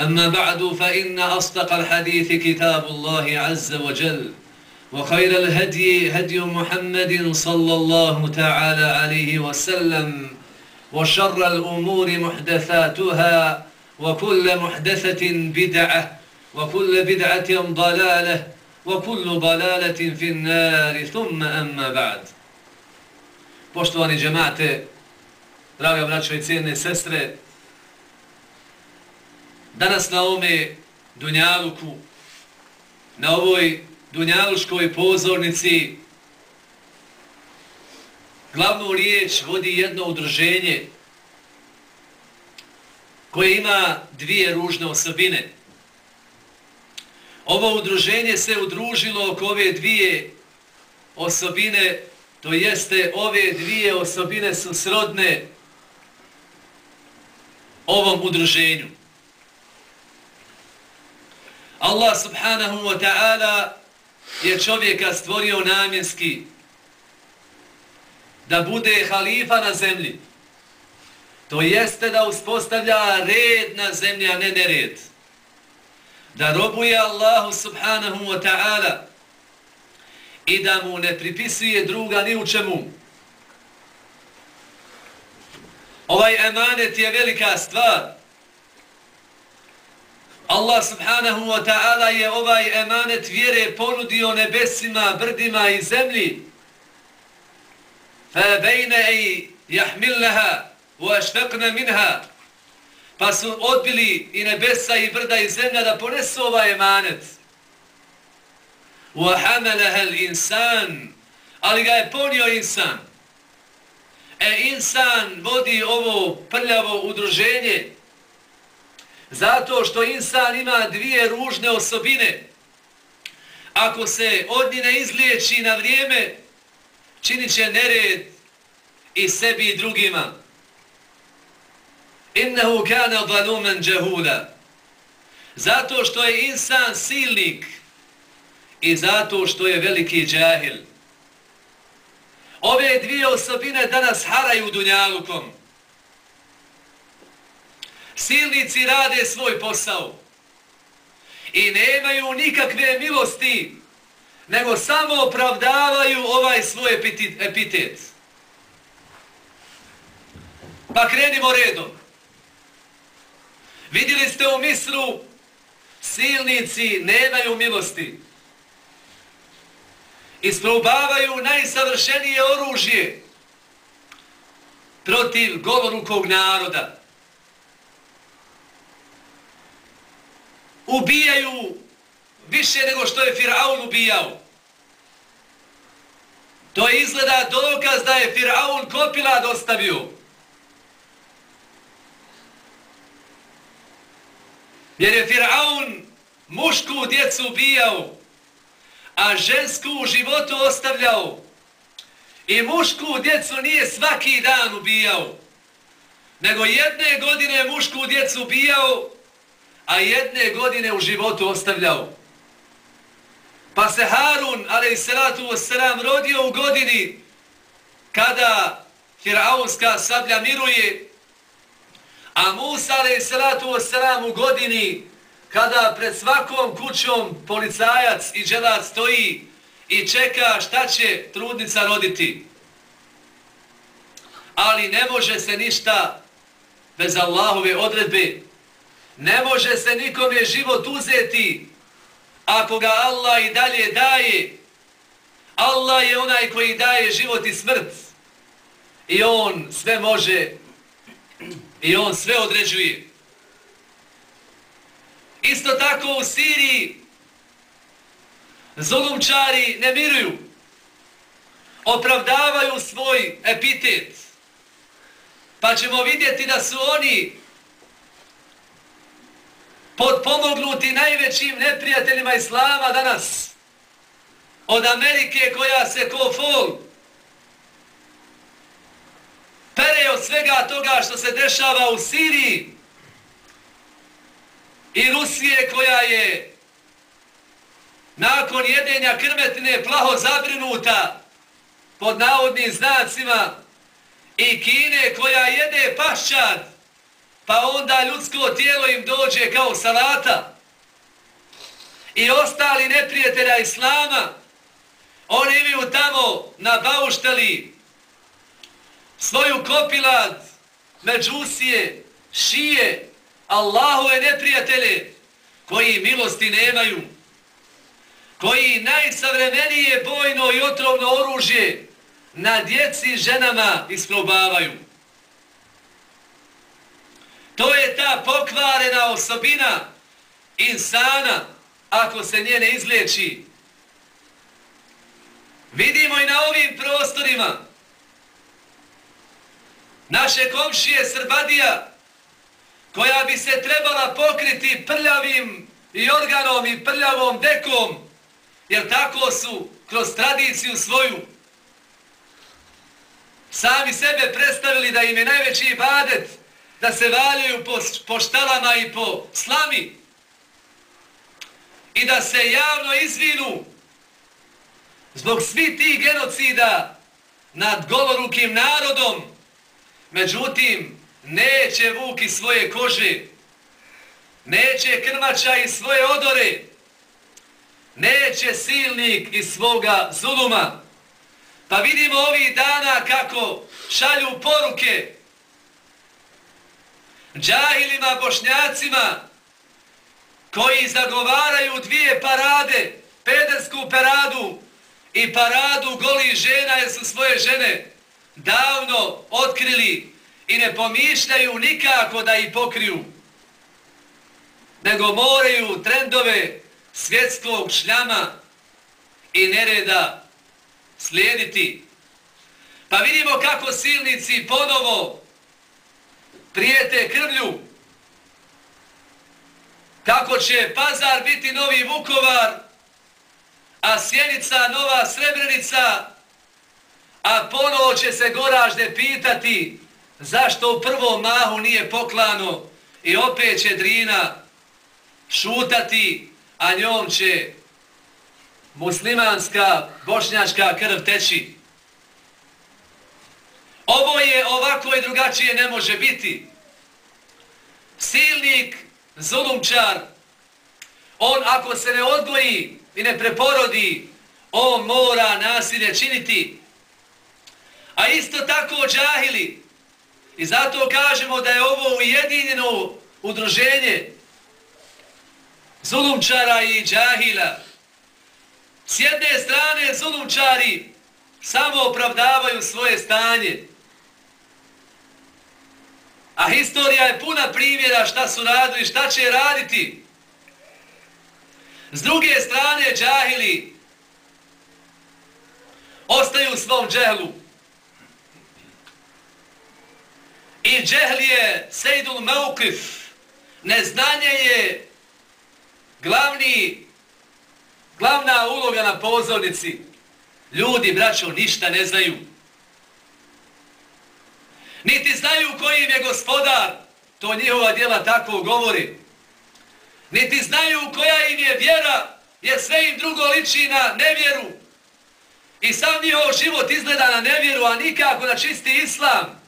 أما بعد فإن أصدق الحديث كتاب الله عز وجل وخير الهدي هدي محمد صلى الله تعالى عليه وسلم وشر الأمور محدثاتها وكل محدثة بدعة وكل بدعة ضلالة وكل ضلالة في النار. ثم أما بعد. Poštovani džemate, draga braćo i cijene sestre, danas na ovome Dunjaluku, na ovoj Dunjaluškoj pozornici, glavnu riječ vodi jedno udruženje koje ima dvije ružne osobine. Ovo udruženje se udružilo oko ove dvije osobine To jeste, ove dvije osobine su srodne ovom udruženju. Allah subhanahu wa ta'ala je čovjeka stvorio namjenski da bude halifa na zemlji. To jeste da uspostavlja red na zemlji, a ne nered. Da robuje Allahu subhanahu wa ta'ala i da mu ne pripisuje druga ni u čemu. Ovaj emanet je velika stvar. Allah subhanahu wa ta'ala je ovaj emanet vjere ponudio nebesima, brdima i zemlji. Fa bejne i jahmilneha u ašfekne minha. Pa su odbili i nebesa i brda i zemlja da ponesu ovaj emanet. Wa hamelaha l'insan. Ali ga je ponio insan. E insan vodi ovo prljavo udruženje, Zato što insan ima dvije ružne osobine. Ako se od njine izliječi na vrijeme, činit će nered i sebi i drugima. Innehu kana valumen džehuda. Zato što je insan silnik i zato što je veliki džahil. Ove dvije osobine danas haraju dunjalukom. Silnici rade svoj posao i nemaju nikakve milosti, nego samo opravdavaju ovaj svoj epitet. Pa krenimo redom. Vidjeli ste u misru, silnici nemaju milosti isprobavaju najsavršenije oružje protiv govorukog naroda. Ubijaju više nego što je Firaun ubijao. To je izgleda dokaz da je Firaun kopila dostavio. Jer je Firaun mušku djecu ubijao a žensku u životu ostavljao. I mušku djecu nije svaki dan ubijao. Nego jedne godine mušku djecu ubijao, a jedne godine u životu ostavljao. Pa se Harun, ali i salatu wasalam, rodio u godini kada Firaunska sablja miruje, a Musa, ali i salatu wasalam, u godini kada pred svakom kućom policajac i dželac stoji i čeka šta će trudnica roditi. Ali ne može se ništa bez Allahove odredbe. Ne može se nikome život uzeti ako ga Allah i dalje daje. Allah je onaj koji daje život i smrt. I on sve može i on sve određuje. Isto tako u Siriji zulumčari ne miruju. Opravdavaju svoj epitet. Pa ćemo vidjeti da su oni podpomognuti najvećim neprijateljima Islama danas. Od Amerike koja se ko fol pere od svega toga što se dešava u Siriji i Rusije koja je nakon jedenja krmetine plaho zabrinuta pod navodnim znacima i Kine koja jede pašćad pa onda ljudsko tijelo im dođe kao salata i ostali neprijatelja Islama oni imaju tamo na baušteli svoju kopilad međusije, šije, Allahove neprijatelje koji milosti nemaju, koji najsavremenije bojno i otrovno oružje na djeci i ženama isprobavaju. To je ta pokvarena osobina insana ako se nje ne izliječi. Vidimo i na ovim prostorima naše komšije Srbadija koja bi se trebala pokriti prljavim i organom i prljavom dekom, jer tako su kroz tradiciju svoju sami sebe predstavili da im je najveći ibadet da se valjaju po, po štalama i po slami i da se javno izvinu zbog svi tih genocida nad golorukim narodom. Međutim, neće vuki svoje kože, neće krmača i svoje odore, neće silnik iz svoga zuluma. Pa vidimo ovih dana kako šalju poruke džahilima, bošnjacima, koji zagovaraju dvije parade, pedersku paradu i paradu golih žena, jer su svoje žene davno otkrili i ne pomišljaju nikako da ih pokriju, nego moraju trendove svjetskog šljama i nereda slijediti. Pa vidimo kako silnici ponovo prijete krvlju, kako će pazar biti novi Vukovar, a sjenica nova Srebrenica, a ponovo će se goražde pitati zašto u prvom mahu nije poklano i opet će Drina šutati, a njom će muslimanska, bošnjačka krv teći. Ovo je ovako i drugačije ne može biti. Silnik, zulumčar, on ako se ne odgoji i ne preporodi, on mora nasilje činiti. A isto tako džahili, I zato kažemo da je ovo ujedinjeno udruženje zulumčara i džahila. S jedne strane zulumčari samo opravdavaju svoje stanje. A historija je puna primjera šta su radili, šta će raditi. S druge strane džahili ostaju u svom džehlu. I džehl je sejdul meukif. Neznanje je glavni, glavna uloga na pozornici. Ljudi, braćo, ništa ne znaju. Niti znaju kojim je gospodar, to njihova djela tako govori. Niti znaju koja im je vjera, jer sve im drugo liči na nevjeru. I sam njihov život izgleda na nevjeru, a nikako na čisti islam.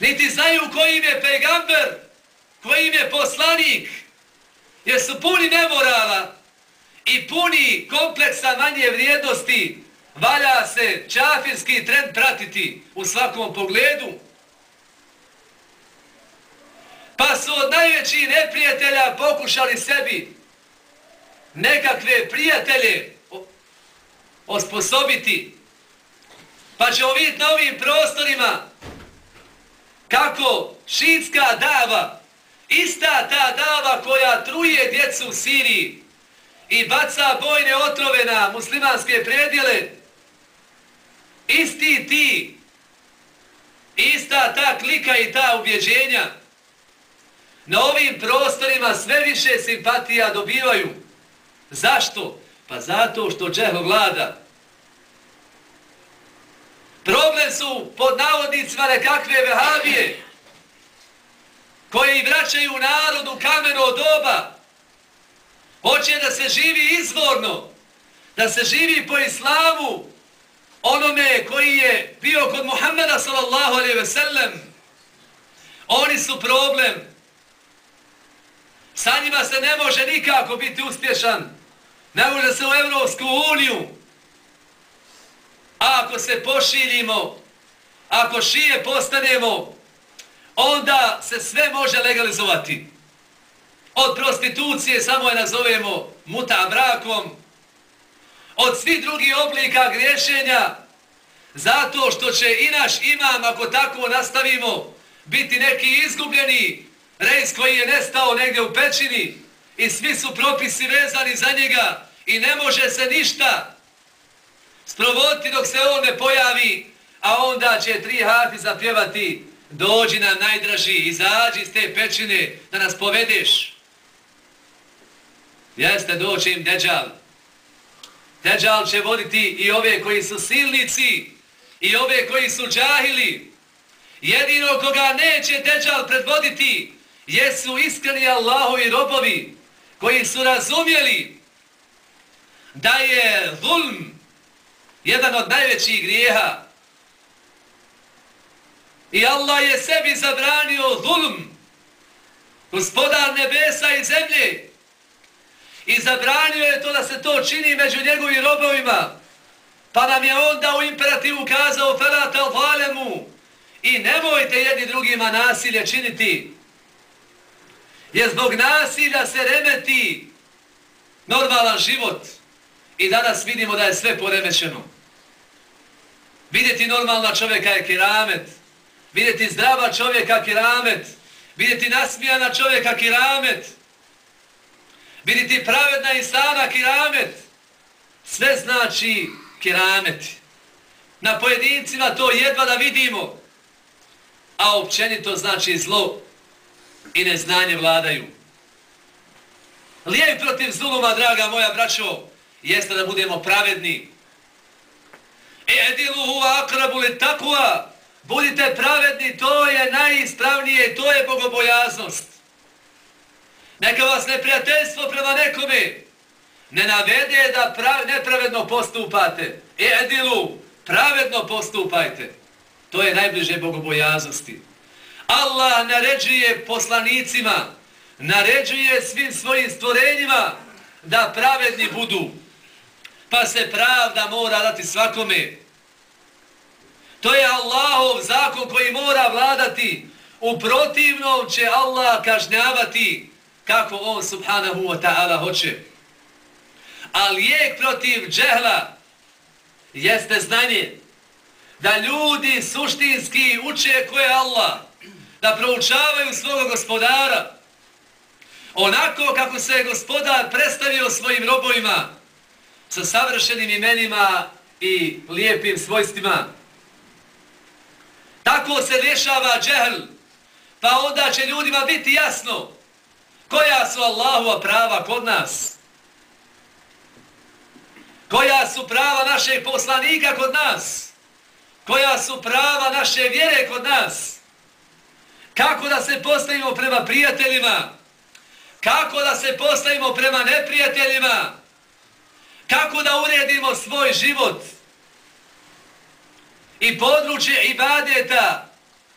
Niti znaju koji im je pegamber, koji im je poslanik, jer su puni nemorala i puni kompleksa manje vrijednosti, valja se čafirski trend pratiti u svakom pogledu. Pa su od najvećih neprijatelja pokušali sebi nekakve prijatelje osposobiti. Pa ćemo vidjeti na ovim prostorima kako šitska dava, ista ta dava koja truje djecu u Siriji i baca bojne otrove na muslimanske predjele, isti ti, ista ta klika i ta ubjeđenja, na ovim prostorima sve više simpatija dobivaju. Zašto? Pa zato što džeho vlada. Problem su pod navodnicima nekakve vehavije koje i vraćaju narodu kameno doba. Hoće da se živi izvorno, da se živi po islamu onome koji je bio kod Muhammeda sallallahu alaihi ve sellem. Oni su problem. Sa njima se ne može nikako biti uspješan. Ne može se u Evropsku uniju. A ako se pošiljimo, ako šije postanemo, onda se sve može legalizovati. Od prostitucije samo je nazovemo muta brakom, od svih drugih oblika griješenja, zato što će i naš imam, ako tako nastavimo, biti neki izgubljeni rejs koji je nestao negdje u pećini i svi su propisi vezani za njega i ne može se ništa sprovoditi dok se on ne pojavi, a onda će tri hafi zapjevati dođi nam najdraži, izađi iz te pećine da nas povedeš. Jeste doći im deđal. Deđal će voditi i ove koji su silnici i ove koji su džahili. Jedino koga neće deđal predvoditi jesu iskreni Allahovi robovi koji su razumjeli da je zulm jedan od najvećih grijeha. I Allah je sebi zabranio zulm, gospodar nebesa i zemlje. I zabranio je to da se to čini među njegovim robovima. Pa nam je onda u imperativu kazao felata valemu i nemojte jedni drugima nasilje činiti. Jer zbog nasilja se remeti normalan život. I danas vidimo da je sve poremećeno. Vidjeti normalna čovjeka je kiramet. Vidjeti zdrava čovjeka kiramet. Vidjeti nasmijana čovjeka kiramet. Vidjeti pravedna i kiramet. Sve znači kiramet. Na pojedincima to jedva da vidimo. A općenito znači zlo i neznanje vladaju. Lijek protiv zuluma, draga moja braćo, jeste da budemo pravedni, e, Edilu huva akrabu li takva. Budite pravedni, to je najispravnije, to je bogobojaznost. Neka vas neprijateljstvo prema nekome ne navede da prav, nepravedno postupate. E, Edilu, pravedno postupajte. To je najbliže bogobojaznosti. Allah naređuje poslanicima, naređuje svim svojim stvorenjima da pravedni budu pa se pravda mora dati svakome. To je Allahov zakon koji mora vladati. U protivnom će Allah kažnjavati kako on subhanahu wa ta'ala hoće. A lijek protiv džehla jeste znanje da ljudi suštinski uče ko je Allah, da proučavaju svog gospodara onako kako se gospodar predstavio svojim robovima, sa savršenim imenima i lijepim svojstvima. Tako se rješava džehl, pa onda će ljudima biti jasno koja su Allahova prava kod nas. Koja su prava našeg poslanika kod nas. Koja su prava naše vjere kod nas. Kako da se postavimo prema prijateljima. kako da se postavimo prema neprijateljima, kako da uredimo svoj život i područje ibadeta,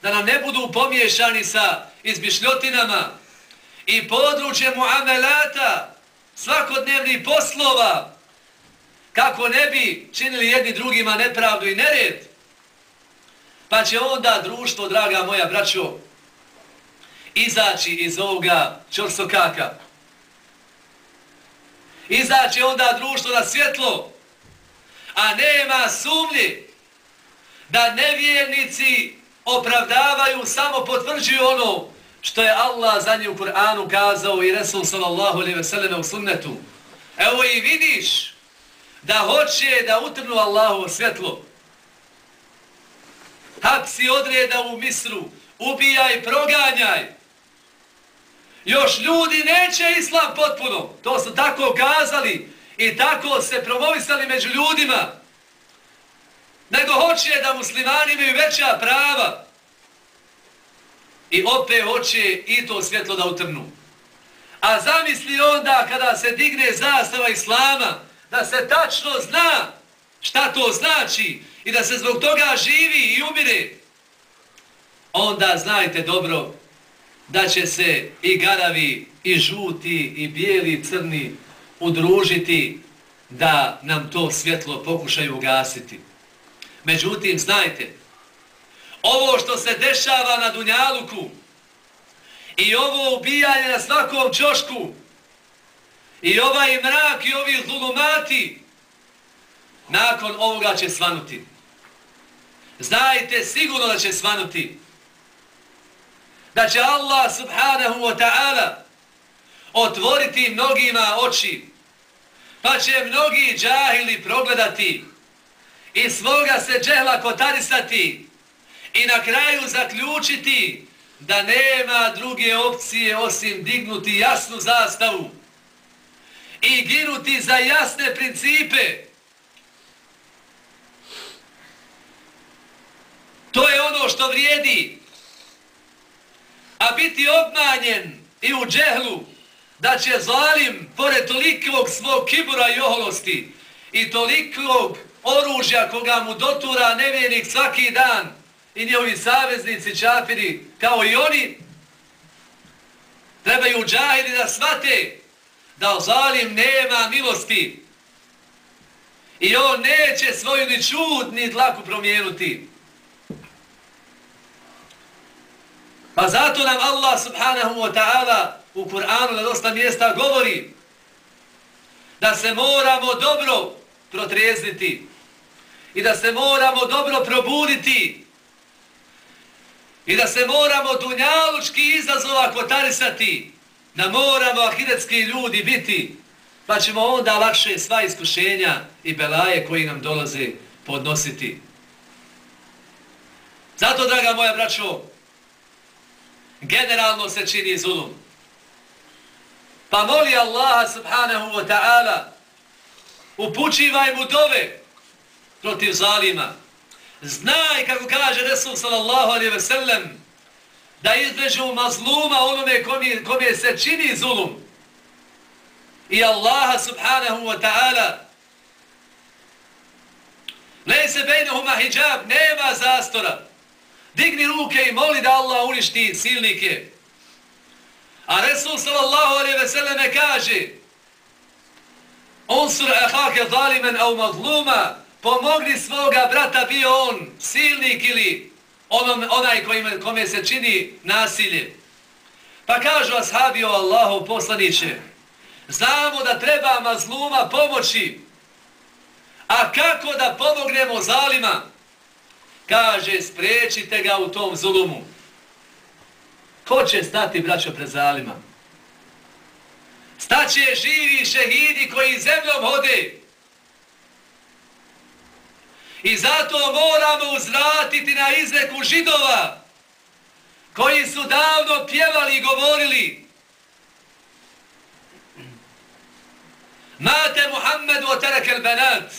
da nam ne budu pomiješani sa izmišljotinama i područje muamelata, svakodnevnih poslova, kako ne bi činili jedni drugima nepravdu i nered, pa će onda društvo, draga moja braćo, izaći iz ovoga čorsokaka. Izaći onda društvo na svjetlo, a nema sumnje da nevjernici opravdavaju, samo potvrđuju ono što je Allah za nje u Kur'anu kazao i Resul sallallahu alaihi ve selleme u sunnetu. Evo i vidiš da hoće da utrnu Allahovo svjetlo. si odreda u misru, ubijaj, proganjaj. Još ljudi neće islam potpuno. To su tako kazali i tako se promovisali među ljudima. Nego hoće da muslimani imaju veća prava. I opet hoće i to svjetlo da utrnu. A zamisli onda kada se digne zastava islama, da se tačno zna šta to znači i da se zbog toga živi i umire, onda znajte dobro da će se i garavi, i žuti, i bijeli, i crni udružiti da nam to svjetlo pokušaju ugasiti. Međutim, znajte, ovo što se dešava na Dunjaluku i ovo ubijanje na svakom čošku i ovaj mrak i ovi zulumati nakon ovoga će svanuti. Znajte sigurno da će svanuti. Da će Allah subhanahu wa ta'ala otvoriti mnogima oči pa će mnogi džahili progledati i svoga se džehla kotarisati i na kraju zaključiti da nema druge opcije osim dignuti jasnu zastavu i ginuti za jasne principe. To je ono što vrijedi. A biti obmanjen i u džehlu da će zalim pored tolikog svog kibura i oholosti i tolikog oružja koga mu dotura nevjenik svaki dan i njihovi saveznici čafiri kao i oni trebaju džahili da svate da zalim nema milosti i on neće svoju ni čud ni dlaku promijenuti. Pa zato nam Allah subhanahu wa ta'ala u Kur'anu na dosta mjesta govori da se moramo dobro protrezniti i da se moramo dobro probuditi i da se moramo dunjalučki izazova kotarisati da moramo ahiretski ljudi biti, pa ćemo onda lakše sva iskušenja i belaje koji nam dolaze podnositi. Zato, draga moja braćo, generalno se čini zulum. Pa moli Allaha subhanahu wa ta'ala, upućivaj mu dove protiv zalima. Znaj, kako kaže Resul sallallahu alaihi ve sellem, da između mazluma onome kome, kome se čini zulum i Allaha subhanahu wa ta'ala ne se bejnuhuma hijab, nema zastora. Digni ruke i moli da Allah uništi silnike. A Resul sallallahu alaihi ve selleme kaže Unsur ahake zalimen au mazluma pomogni svoga brata bio on silnik ili onom, onaj kojim, kome se čini nasilje. Pa kažu ashabi o Allahu poslaniće, znamo da treba mazluma pomoći, a kako da pomognemo zalima? Kaže, spriječite ga u tom zulumu. Ko će stati, braćo, pred zalima? Staće živi šehidi koji zemljom hode, I zato moramo uzvratiti na izreku židova koji su davno pjevali i govorili Mate Muhammed o terekel benat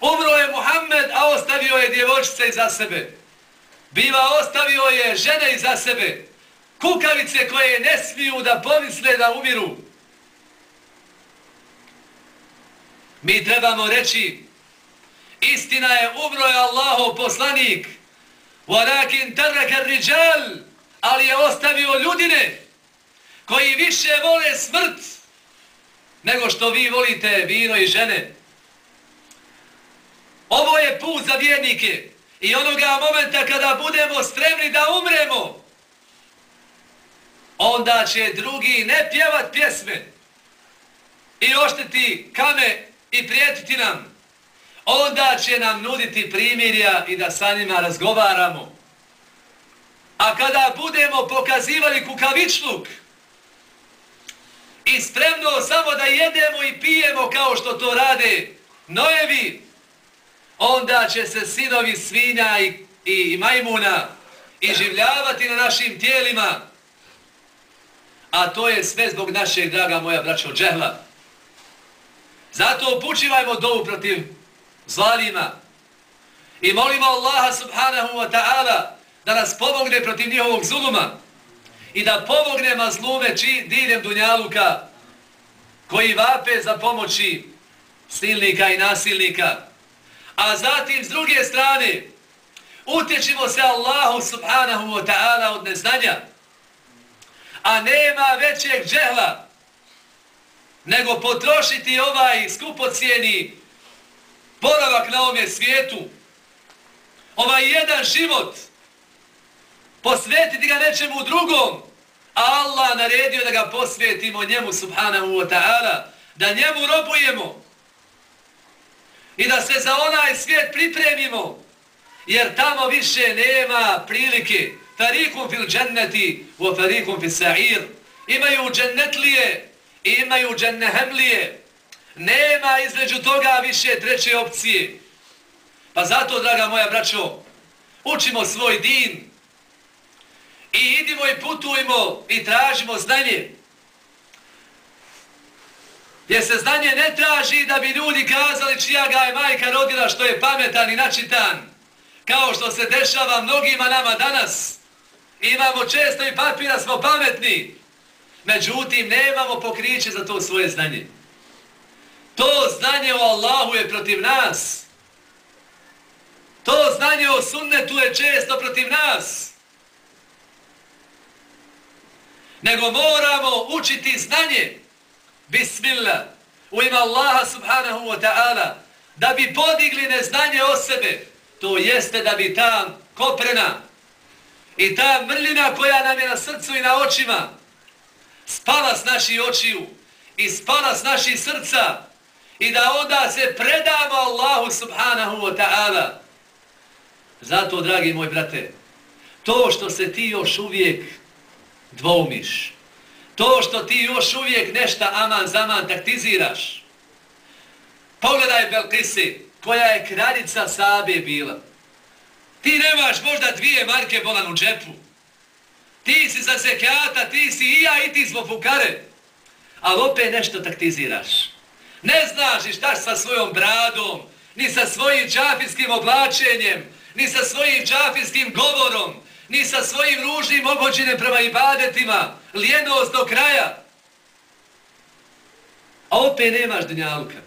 Umro je Muhammed, a ostavio je djevočice iza sebe. Biva ostavio je žene iza sebe. Kukavice koje ne smiju da pomisle da umiru. Mi trebamo reći, Istina je umro je Allahov poslanik. Walakin taraka ar-rijal, ali je ostavio ljudine koji više vole smrt nego što vi volite vino i žene. Ovo je put za vjernike i onoga momenta kada budemo spremni da umremo, onda će drugi ne pjevat pjesme i oštiti kame i prijetiti nam. Onda će nam nuditi primirja i da sa njima razgovaramo. A kada budemo pokazivali kukavičluk i spremno samo da jedemo i pijemo kao što to rade nojevi, onda će se sinovi svinja i, i majmuna iživljavati na našim tijelima. A to je sve zbog našeg, draga moja braćo, džehla. Zato upućivajmo dovu protiv zalima. i molimo Allaha subhanahu wa ta'ala da nas pomogne protiv njihovog zuluma i da pomogne mazlume či diljem Dunjaluka koji vape za pomoći silnika i nasilnika. A zatim s druge strane utječimo se Allahu subhanahu wa ta'ala od neznanja. A nema većeg džehla nego potrošiti ovaj skupocijeni boravak na ovome svijetu. Ovaj jedan život posvetiti ga nečemu drugom, a Allah naredio da ga posvetimo njemu subhanahu wa ta'ala, da njemu robujemo i da se za onaj svijet pripremimo, jer tamo više nema prilike. Farikum fil dženneti wa farikum fil sa'ir. Imaju džennetlije i imaju džennehemlije. Nema između toga više treće opcije. Pa zato, draga moja braćo, učimo svoj din, i idimo i putujmo i tražimo znanje. Jer se znanje ne traži da bi ljudi kazali čija ga je majka rodila što je pametan i načitan. Kao što se dešava mnogima nama danas. Imamo često i papira, smo pametni. Međutim, nemamo pokriće za to svoje znanje. To znanje o Allahu je protiv nas. To znanje o sunnetu je često protiv nas. nego moramo učiti znanje. Bismillah. U ime Allaha subhanahu wa ta'ala. Da bi podigli neznanje o sebe. To jeste da bi ta koprena i ta mrljina koja nam je na srcu i na očima spala s naših očiju i spala s naših srca i da onda se predamo Allahu subhanahu wa ta'ala. Zato, dragi moj brate, to što se ti još uvijek dvoumiš. To što ti još uvijek nešta aman zaman taktiziraš. Pogledaj Belkisi, koja je kraljica Sabe bila. Ti nemaš možda dvije marke bolan u džepu. Ti si za zekata, ti si i ja i ti smo fukare. Ali opet nešto taktiziraš. Ne znaš ni šta sa svojom bradom, ni sa svojim džafijskim oblačenjem, ni sa svojim džafijskim govorom, ni sa svojim ružnim obođenjem prema ibadetima, lijenost do kraja. A opet nemaš dunjaluka.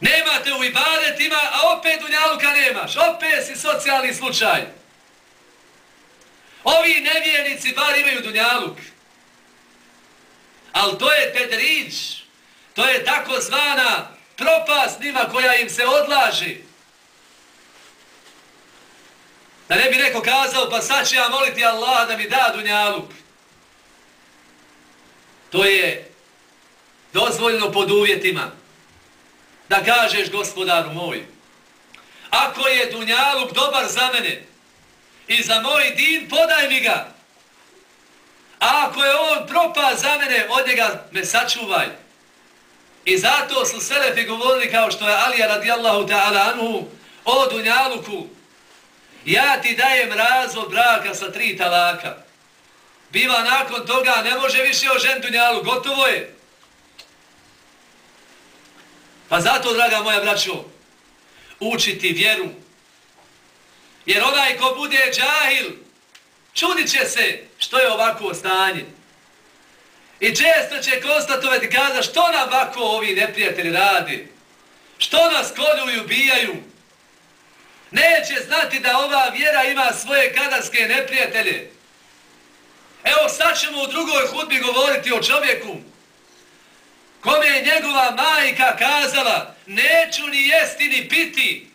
Nemate u ibadetima, a opet dunjaluka nemaš. Opet si socijalni slučaj. Ovi nevijenici bar imaju dunjaluk. Ali to je tedrić. To je tako zvana propast njima koja im se odlaži. Da ne bi neko kazao, pa sad ću ja moliti Allah da mi da dunjaluk. To je dozvoljeno pod uvjetima. Da kažeš gospodaru moj, ako je dunjaluk dobar za mene i za moj din, podaj mi ga. A ako je on propa za mene, od njega me sačuvaj. I zato su selefi govorili kao što je Alija radijallahu ta'ala anhu o dunjaluku, ja ti dajem razvod braka sa tri talaka. Biva nakon toga, ne može više o žen dunjalu, gotovo je. Pa zato, draga moja braćo, učiti vjeru. Jer onaj ko bude džahil, čudit će se što je ovako stanje. I često će konstatovati kada što nam ovako ovi neprijatelji radi. Što nas koljuju, i ubijaju. Neće znati da ova vjera ima svoje kadarske neprijatelje. Evo sad ćemo u drugoj hudbi govoriti o čovjeku kome je njegova majka kazala neću ni jesti ni piti.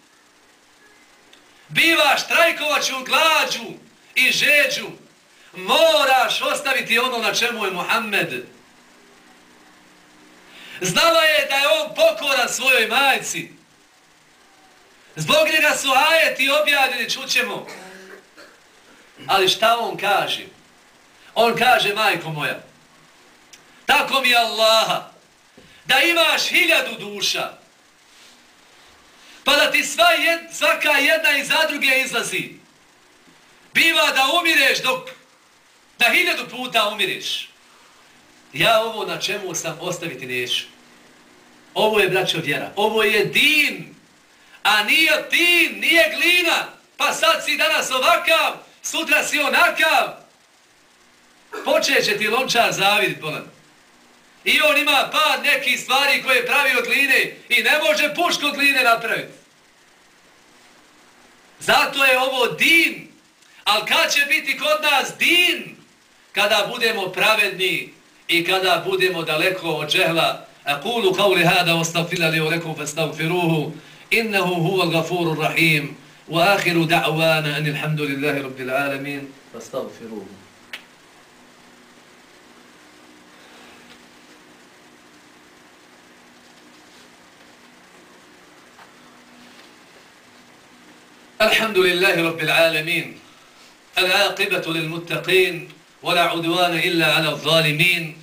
Bivaš štrajkovaću glađu i žeđu. Moraš ostaviti ono na čemu je Muhammed. Znala je da je on pokoran svojoj majci. Zbog njega su ajeti objavljeni, čućemo. Ali šta on kaže? On kaže, majko moja, tako mi je Allaha, da imaš hiljadu duša, pa da ti sva jed, svaka jedna iza druge izlazi. Biva da umireš dok, da hiljadu puta umireš. Ja ovo na čemu sam ostaviti neću. Ovo je, braćo, vjera. Ovo je din, a nije tin, nije glina. Pa sad si danas ovakav, sutra si onakav. Počeće ti lončar zavidit, bolan. I on ima pad nekih stvari koje pravi od gline i ne može pušku od gline napraviti. Zato je ovo din. Ali kad će biti kod nas din? Kada budemo pravedni i kada budemo daleko od džehla. Akulu kauli hada ostafila li ulekum fastavfiruhu. Innehu huva gafuru rahim. Wa ahiru da'wana anilhamdulillahi rabbil alamin. Fastavfiruhu. الحمد لله رب العالمين العاقبة للمتقين ولا عدوان إلا على الظالمين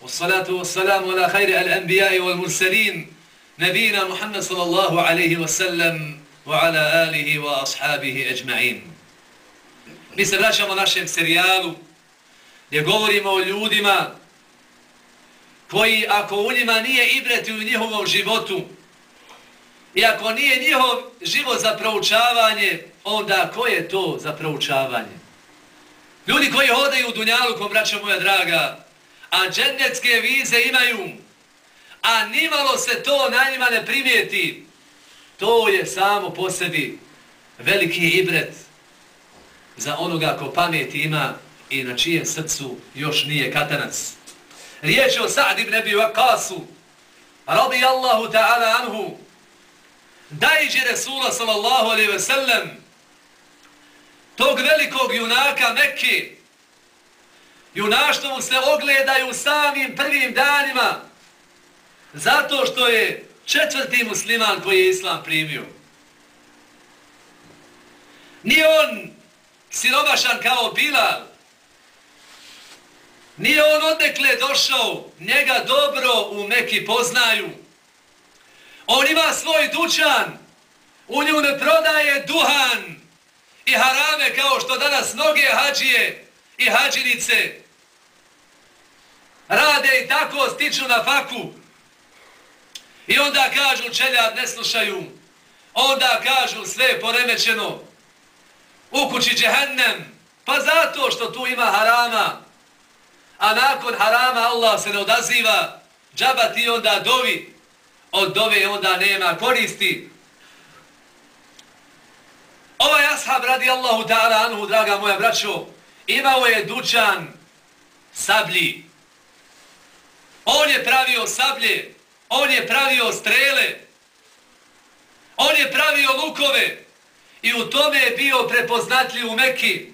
والصلاة والسلام على خير الأنبياء والمرسلين نبينا محمد صلى الله عليه وسلم وعلى آله وأصحابه أجمعين Mi se vraćamo našem serijalu gdje govorimo o ljudima koji ako u njima nije ibret u njihovom životu I ako nije njihov život za proučavanje, onda ko je to za proučavanje? Ljudi koji hodaju u Dunjalu, ko braća moja draga, a džennetske vize imaju, a nimalo se to na njima ne primijeti, to je samo po sebi veliki ibret za onoga ko pameti ima i na čijem srcu još nije katanac. Riječ je o Sa'd ibn Abi Waqasu, radijallahu ta'ala anhu, dajđe Resula sallallahu alaihi ve sellem tog velikog junaka Mekke junaštvo mu se ogledaju samim prvim danima zato što je četvrti musliman koji je islam primio. Nije on siromašan kao Bilal. Nije on odnekle došao, njega dobro u Mekki poznaju. On ima svoj dućan, u nju ne prodaje duhan. I harame kao što danas mnoge hađije i hađinice rade i tako stiču na faku. I onda kažu čeljad ne slušaju, onda kažu sve poremećeno, u kući džehennem, pa zato što tu ima harama, a nakon harama Allah se ne odaziva, džaba ti onda dovi, od dove onda nema koristi. Ovaj ashab radi Allahu ta'ala anhu, draga moja braćo, imao je dućan sablji. On je pravio sablje, on je pravio strele, on je pravio lukove i u tome je bio prepoznatljiv u Mekki.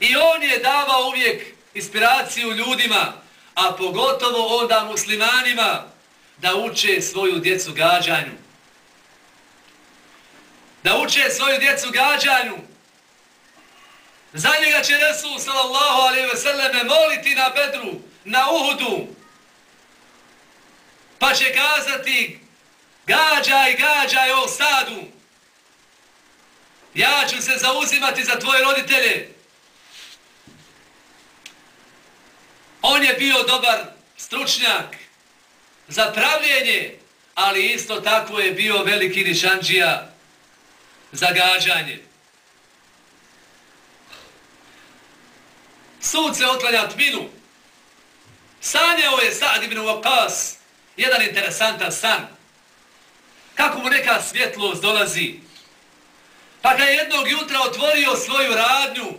I on je davao uvijek inspiraciju ljudima, a pogotovo onda muslimanima, da uče svoju djecu gađanju. Da uče svoju djecu gađanju. Za njega će Resul sallallahu alaihi ve selleme moliti na bedru, na uhudu. Pa će kazati gađaj, gađaj o sadu. Ja ću se zauzimati za tvoje roditelje. On je bio dobar stručnjak za pravljenje, ali isto tako je bio veliki nišanđija za gađanje. Sunce otlanja tminu. Sanjao je Sa'd ibn Waqas jedan interesantan san. Kako mu neka svjetlost dolazi. Pa kad je jednog jutra otvorio svoju radnju.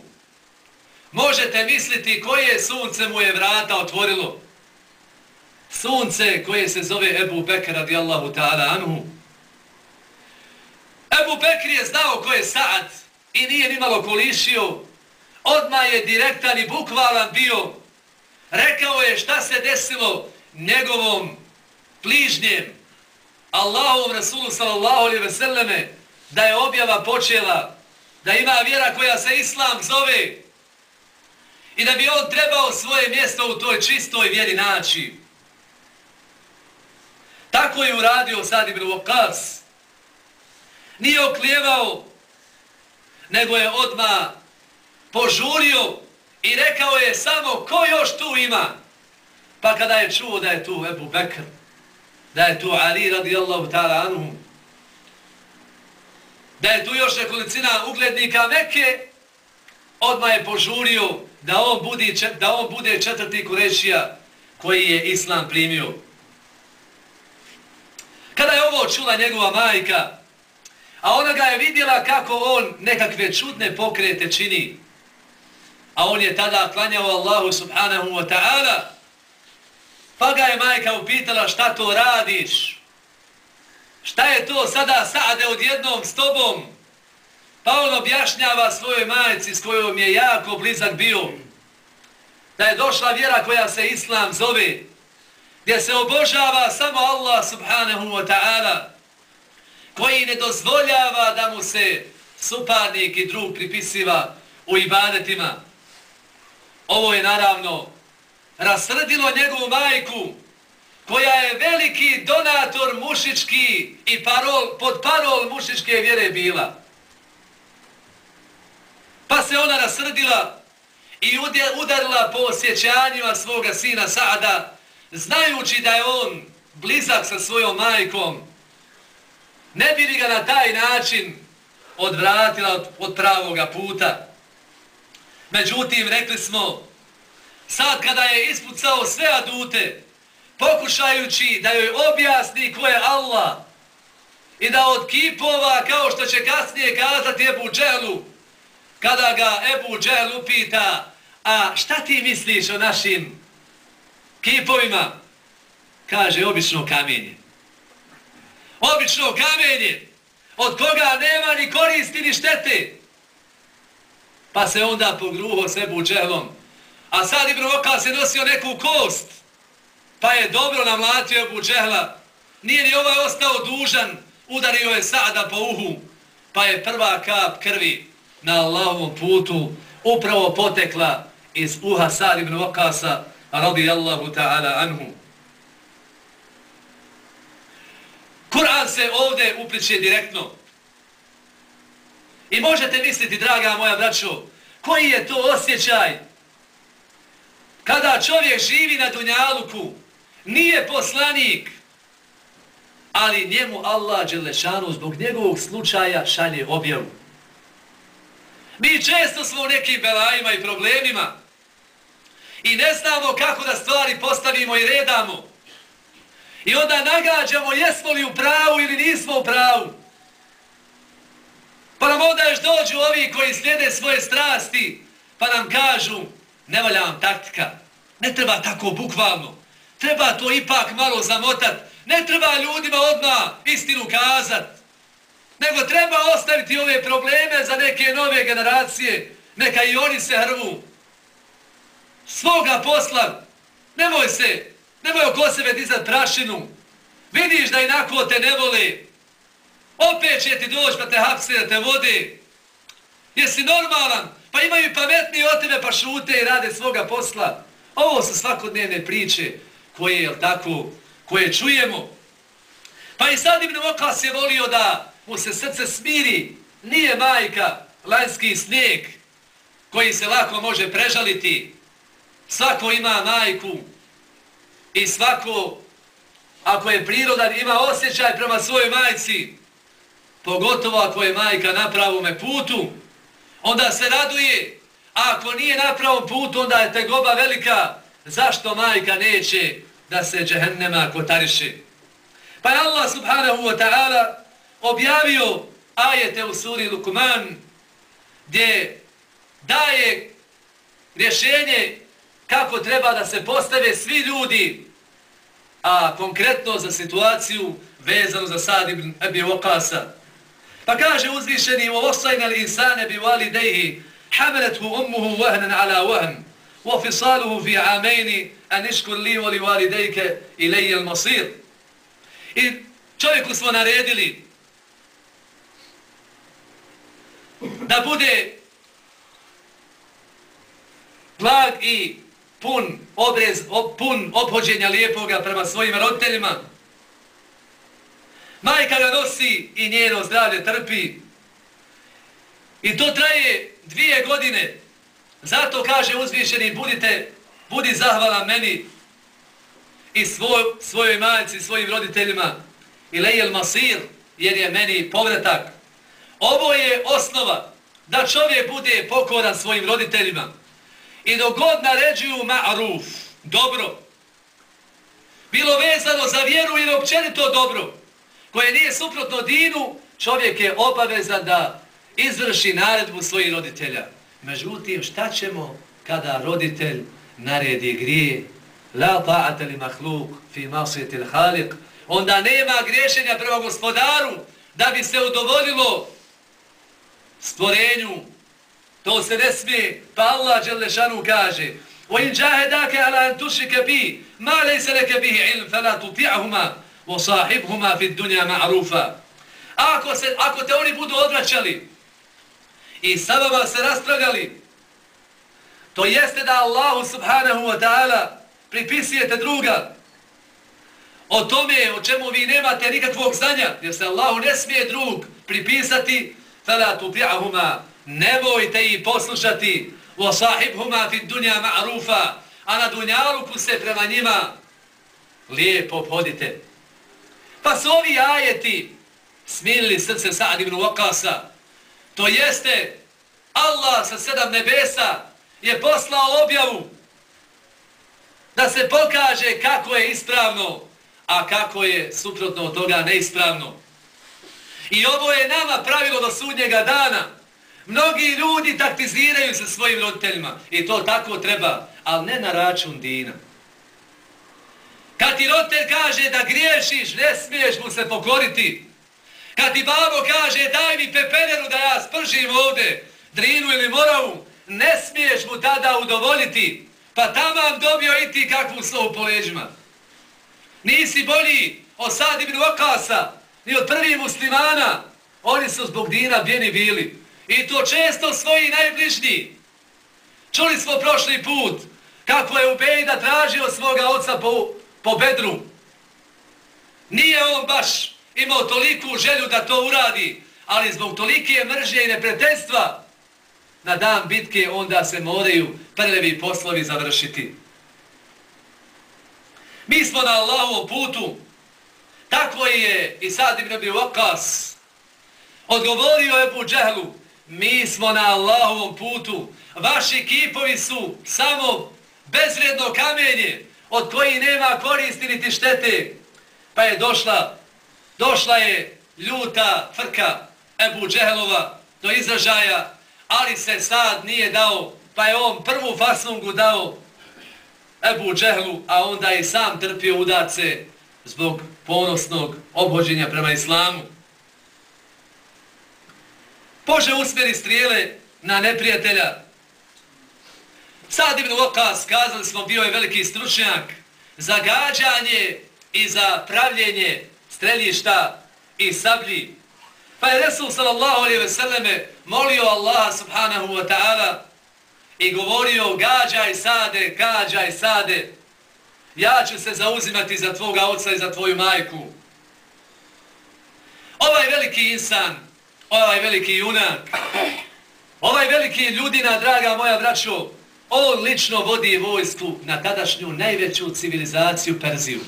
Možete misliti koje sunce mu je vrata otvorilo. Sunce koje se zove Ebu Bekr radijallahu ta'ala anhu. Ebu Bekr je znao ko je Saad i nije nimalo kolišio. Odmah je direktan i bukvalan bio. Rekao je šta se desilo njegovom bližnjem, Allahovom Rasulu sallallahu alaihi ve selleme, da je objava počela, da ima vjera koja se Islam zove i da bi on trebao svoje mjesto u toj čistoj vjeri naći. Tako je uradio Sad ibn Vokas. Nije oklijevao, nego je odma požurio i rekao je samo ko još tu ima. Pa kada je čuo da je tu Ebu Bekr, da je tu Ali radijallahu ta'ala anhu, da je tu još nekolicina uglednika Mekke, odmah je požurio da on, budi, da on bude četvrti kurešija koji je Islam primio. Kada čula njegova majka, a ona ga je vidjela kako on nekakve čudne pokrete čini, a on je tada klanjao Allahu subhanahu wa ta'ala, Pa ga je majka upitala šta to radiš? Šta je to sada sade odjednom s tobom? Pa on objašnjava svojoj majci s kojom je jako blizak bio. Da je došla vjera koja se Islam zove. Gdje se obožava samo Allah subhanahu wa ta'ala. Koji ne dozvoljava da mu se suparnik i drug pripisiva u ibadetima. Ovo je naravno rasrdilo njegovu majku, koja je veliki donator mušički i parol, pod parol mušičke vjere bila. Pa se ona rasrdila i udarila po osjećanjima svoga sina Sada, znajući da je on blizak sa svojom majkom, ne bi li ga na taj način odvratila od pravoga puta. Međutim, rekli smo, sad kada je ispucao sve adute, pokušajući da joj objasni ko je Allah i da od kipova, kao što će kasnije kazati Ebu Dželu, kada ga Ebu Džel upita, a šta ti misliš o našim kipovima? Kaže, obično kamenje. Obično kamenje, od koga nema ni koristi ni štete. Pa se onda pogruho sebu Ebu Dželom, A sad Ibn Okas je nosio neku kost, pa je dobro namlatio Ebu Džehla. Nije ni ovaj ostao dužan, udario je Sada po uhu, pa je prva kap krvi na Allahovom putu upravo potekla iz uha Sad Ibn Okasa, radijallahu ta'ala anhu. Kur'an se ovdje upliče direktno. I možete misliti, draga moja braćo, koji je to osjećaj kada čovjek živi na Dunjaluku, nije poslanik, ali njemu Allah Đelešanu zbog njegovog slučaja šalje objavu. Mi često smo u nekim belajima i problemima i ne znamo kako da stvari postavimo i redamo. I onda nagađamo jesmo li u pravu ili nismo u pravu. Pa nam onda još dođu ovi koji slijede svoje strasti pa nam kažu ne valja vam taktika. Ne treba tako bukvalno. Treba to ipak malo zamotat. Ne treba ljudima odmah istinu kazat. Nego treba ostaviti ove probleme za neke nove generacije. Neka i oni se hrvu. Svoga posla. Nemoj se. Nemoj oko sebe dizat prašinu. Vidiš da inako te ne voli. Opet će ti doći pa te hapse da te vodi. Jesi normalan? Pa imaju pametniji od tebe pa šute i rade svoga posla. Ovo su svakodnevne priče koje, je tako, koje čujemo. Pa i sad Ibn Okas je volio da mu se srce smiri. Nije majka, lanski snijeg koji se lako može prežaliti. Svako ima majku i svako, ako je prirodan, ima osjećaj prema svojoj majci. Pogotovo ako je majka na pravome putu onda se raduje, A ako nije na pravom putu, onda je tegoba velika. Zašto majka neće da se džehennema kotariši? Pa je Allah subhanahu wa ta'ala objavio ajete u suri Lukman gdje daje rješenje kako treba da se postave svi ljudi, a konkretno za situaciju vezanu za Sad ibn Abi Waqasa. Pa kaže uzvišeni u osajna li insane bi vali dehi حملته أمه وهنا على وهن وفصاله في عامين أن اشكر لي ولوالديك إلي المصير I čovjeku smo naredili da bude blag i pun obrez, pun obhođenja lijepoga prema svojim roditeljima. Majka ga nosi i njeno zdravlje trpi. I to traje dvije godine. Zato kaže uzvišeni, budite, budi zahvala meni i svoj, svojoj majci, svojim roditeljima. I lejel masir, jer je meni povratak. Ovo je osnova da čovjek bude pokoran svojim roditeljima. I dok god naređuju ma'ruf, dobro, bilo vezano za vjeru ili općenito dobro, koje nije suprotno dinu, čovjek je obavezan da izvrši naredbu svojih roditelja. Međutim, šta ćemo kada roditelj naredi grije? La ta'ata li mahluk fi masijetil halik. Onda nema griješenja prema gospodaru da bi se udovoljilo stvorenju. To se ne smije. Pa Allah Đelešanu kaže وَإِنْ جَاهَدَاكَ عَلَىٰ أَنْ تُشْرِكَ بِي مَا لَيْسَ لَكَ بِهِ عِلْمٍ فَلَا تُطِعْهُمَا وَصَاحِبْهُمَا فِي الدُّنْيَا مَعْرُوفًا Ako, se, ako te oni budu odvraćali i sa vama se raspragali, to jeste da Allahu subhanahu wa ta'ala pripisujete druga o tome o čemu vi nemate nikakvog znanja, jer se Allahu ne smije drug pripisati, فَلَا تُطِعَهُمَا Nemojte ih poslušati, وَصَاحِبْهُمَا فِي الدُّنْيَا مَعْرُوفًا A na dunjaluku se prema njima lijepo podite. Pa su ovi ajeti smilili srce Sa'ad ibn Waqasa, To jeste, Allah sa sedam nebesa je poslao objavu da se pokaže kako je ispravno, a kako je suprotno od toga neispravno. I ovo je nama pravilo do sudnjega dana. Mnogi ljudi taktiziraju sa svojim roditeljima i to tako treba, ali ne na račun dina. Kad ti roditelj kaže da griješiš, ne smiješ mu se pokoriti. Kad ti babo kaže daj mi pepeneru da ja spržim ovde, drinu ili moravu, ne smiješ mu tada udovoljiti, pa tamo dobio i ti kakvu slovu po leđima. Nisi bolji od Sad ibn Okasa, ni od prvih muslimana, oni su zbog dina bjeni bili. I to često svoji najbližnji. Čuli smo prošli put kako je Ubejda tražio svoga oca po, po bedru. Nije on baš imao toliku želju da to uradi, ali zbog tolike mržnje i neprijateljstva na dan bitke onda se moraju prvi poslovi završiti. Mi smo na Allahovom putu, tako je i sad im Abi okas, odgovorio Ebu Džehlu, mi smo na Allahovom putu, vaši kipovi su samo bezvredno kamenje, od koji nema koristi niti štete, pa je došla došla je ljuta frka Ebu Džehelova do izražaja, ali se sad nije dao, pa je on prvu fasungu dao Ebu Džehlu, a onda je sam trpio udace zbog ponosnog obhođenja prema islamu. Bože usmjeri strijele na neprijatelja. Sad ibn Okas, kazali smo, bio je veliki stručnjak za gađanje i za pravljenje streljišta i sablji. Pa je Resul sallallahu alaihi ve selleme molio Allaha subhanahu wa ta'ala i govorio gađaj sade, gađaj sade. Ja ću se zauzimati za tvoga oca i za tvoju majku. Ovaj veliki insan, ovaj veliki junak, ovaj veliki ljudina, draga moja braćo, on lično vodi vojsku na tadašnju najveću civilizaciju Perziju.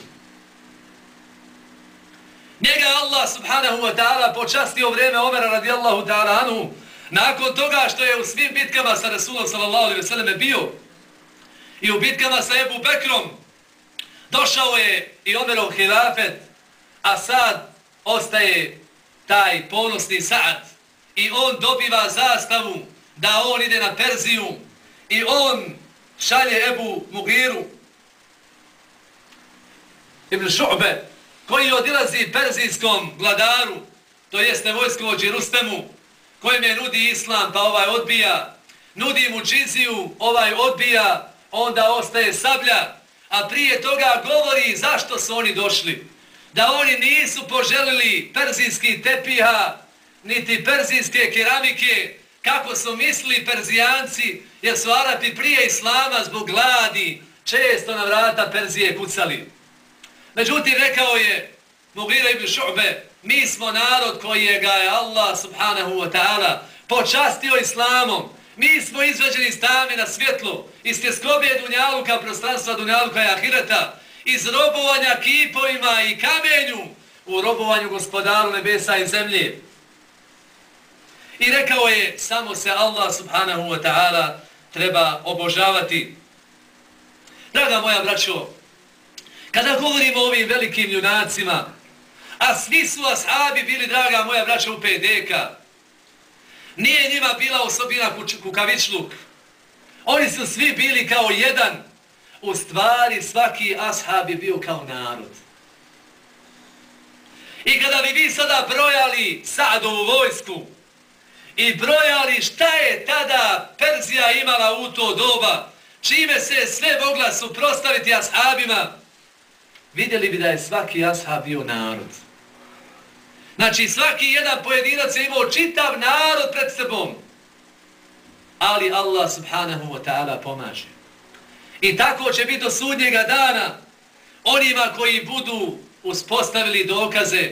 Njega Allah subhanahu wa ta'ala počastio vrijeme Omera radijallahu ta'ala anhu, Nakon toga što je u svim bitkama sa Rasulom sallallahu alaihi ve selleme bio i u bitkama sa Ebu Bekrom došao je i Omerov hilafet, a sad ostaje taj ponosni sad. I on dobiva zastavu da on ide na Perziju i on šalje Ebu Mugiru Ibn Šu'be koji odilazi perzijskom vladaru to jeste vojskovođi Rustemu kojem je nudi islam pa ovaj odbija nudi mu džiziju ovaj odbija onda ostaje sablja a prije toga govori zašto su oni došli da oni nisu poželili perzijski tepiha niti perzijske keramike kako su mislili perzijanci, jer su Arapi prije Islama zbog gladi često na vrata Perzije kucali. Međutim, rekao je Mughira ibn Šu'be, mi smo narod koji je ga je Allah subhanahu wa ta'ala počastio Islamom. Mi smo izveđeni iz tame na svjetlo, iz tjeskobe Dunjaluka, prostranstva Dunjaluka i Ahireta, iz robovanja kipovima i kamenju u robovanju gospodaru nebesa i zemlje. I rekao je, samo se Allah subhanahu wa ta'ala treba obožavati. Draga moja braćo, kada govorimo o ovim velikim junacima, a svi su ashabi bili, draga moja braćo, u pedeka, nije njima bila osobina kukavičluk. Oni su svi bili kao jedan. U stvari svaki ashab je bio kao narod. I kada bi vi sada brojali Sa'dovu vojsku, i brojali šta je tada Perzija imala u to doba, čime se sve mogla suprostaviti ashabima, vidjeli bi da je svaki ashab bio narod. Znači svaki jedan pojedinac je imao čitav narod pred sebom. Ali Allah subhanahu wa ta'ala pomaže. I tako će biti do sudnjega dana onima koji budu uspostavili dokaze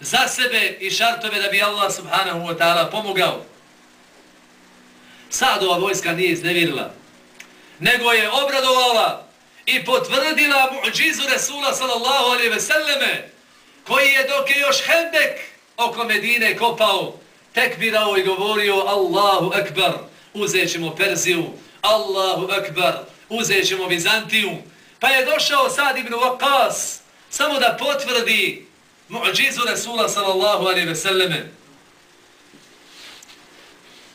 za sebe i šartove da bi Allah subhanahu wa ta'ala pomogao. Sadova vojska nije iznevirila, nego je obradovala i potvrdila muđizu Resula sallallahu alaihi ve selleme, koji je dok je još Hendek oko Medine kopao, tekbirao i govorio Allahu akbar, uzet ćemo Perziju, Allahu akbar, uzet ćemo Bizantiju. Pa je došao Sad ibn Waqas, samo da potvrdi muđizu Rasula sallallahu alaihi ve selleme.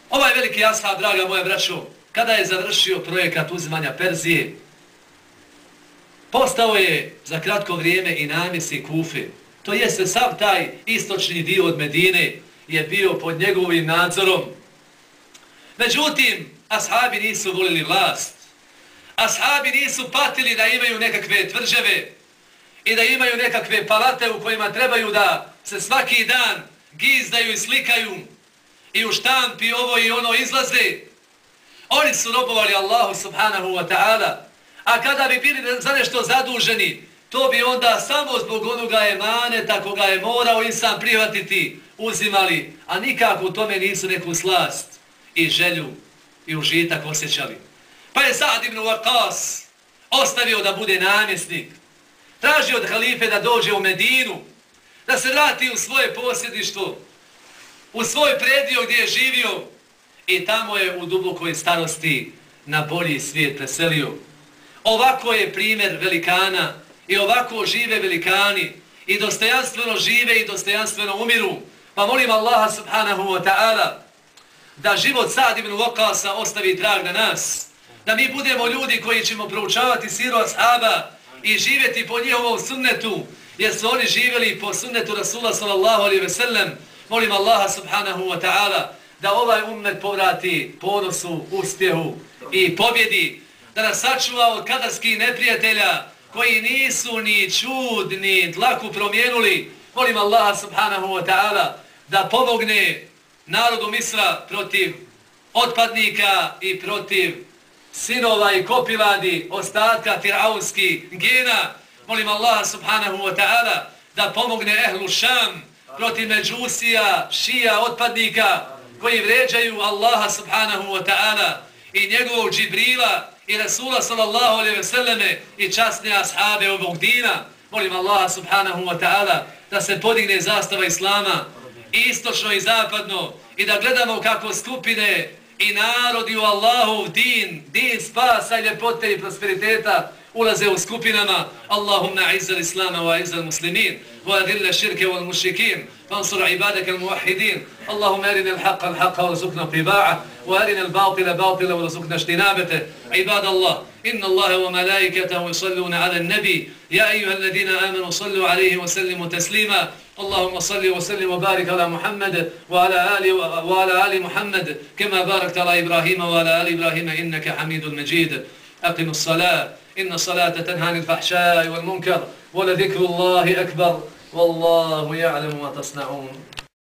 Ovaj veliki ashab, draga moja braćo, kada je završio projekat uzimanja Perzije, postao je za kratko vrijeme i namjesi Kufe. To jeste sav taj istočni dio od Medine je bio pod njegovim nadzorom. Međutim, ashabi nisu volili vlast. Ashabi nisu patili da imaju nekakve tvrđave, i da imaju nekakve palate u kojima trebaju da se svaki dan gizdaju i slikaju i u štampi ovo i ono izlaze. Oni su robovali Allahu subhanahu wa ta'ala. A kada bi bili za nešto zaduženi, to bi onda samo zbog onoga emaneta koga je morao insan prihvatiti uzimali, a nikako u tome nisu neku slast i želju i užitak osjećali. Pa je Sa'd ibn Waqas ostavio da bude namjesnik traži od halife da dođe u Medinu, da se vrati u svoje posjedištvo, u svoj predio gdje je živio i tamo je u dubokoj starosti na bolji svijet preselio. Ovako je primjer velikana i ovako žive velikani i dostojanstveno žive i dostojanstveno umiru. Pa molim Allaha subhanahu wa ta'ala da život Sad ibn Waqasa ostavi trag na nas. Da mi budemo ljudi koji ćemo proučavati siru ashaba, i živjeti po njihovom sunnetu, jer su oni živjeli po sunnetu Rasula sallallahu alaihi ve sellem. Molim Allaha subhanahu wa ta'ala da ovaj ummet povrati ponosu, uspjehu i pobjedi, da nas sačuva od kadarskih neprijatelja koji nisu ni čud, ni dlaku promijenuli. Molim Allaha subhanahu wa ta'ala da pomogne narodu Misra protiv otpadnika i protiv sinova i kopiladi ostatka firavski gena. Molim Allaha subhanahu wa ta'ala da pomogne ehlu šam protiv međusija, šija, otpadnika koji vređaju Allaha subhanahu wa ta'ala i njegovog džibrila i Rasula sallallahu alaihi ve selleme i časne ashabe ovog dina. Molim Allaha subhanahu wa ta'ala da se podigne zastava Islama istočno i zapadno i da gledamo kako skupine i narodi u Allahov din, din spasa i ljepote i prosperiteta ulaze u skupinama. Allahumma izza l-Islama wa izza l-Muslimin wa adilla širke wal mušikin فانصر عبادك الموحدين اللهم أرنا الحق الحق ورزقنا اتباعه وأرنا الباطل باطلا ورزقنا اجتنابته عباد الله إن الله وملائكته يصلون على النبي يا أيها الذين آمنوا صلوا عليه وسلموا تسليما اللهم صل وسلم وبارك على محمد وعلى آل وعلى آل محمد كما باركت على إبراهيم وعلى آل إبراهيم إنك حميد مجيد. أقم الصلاة. إن الصلاة تنهى عن الفحشاء والمنكر ولذكر الله أكبر. والله يعلم ما تصنعون.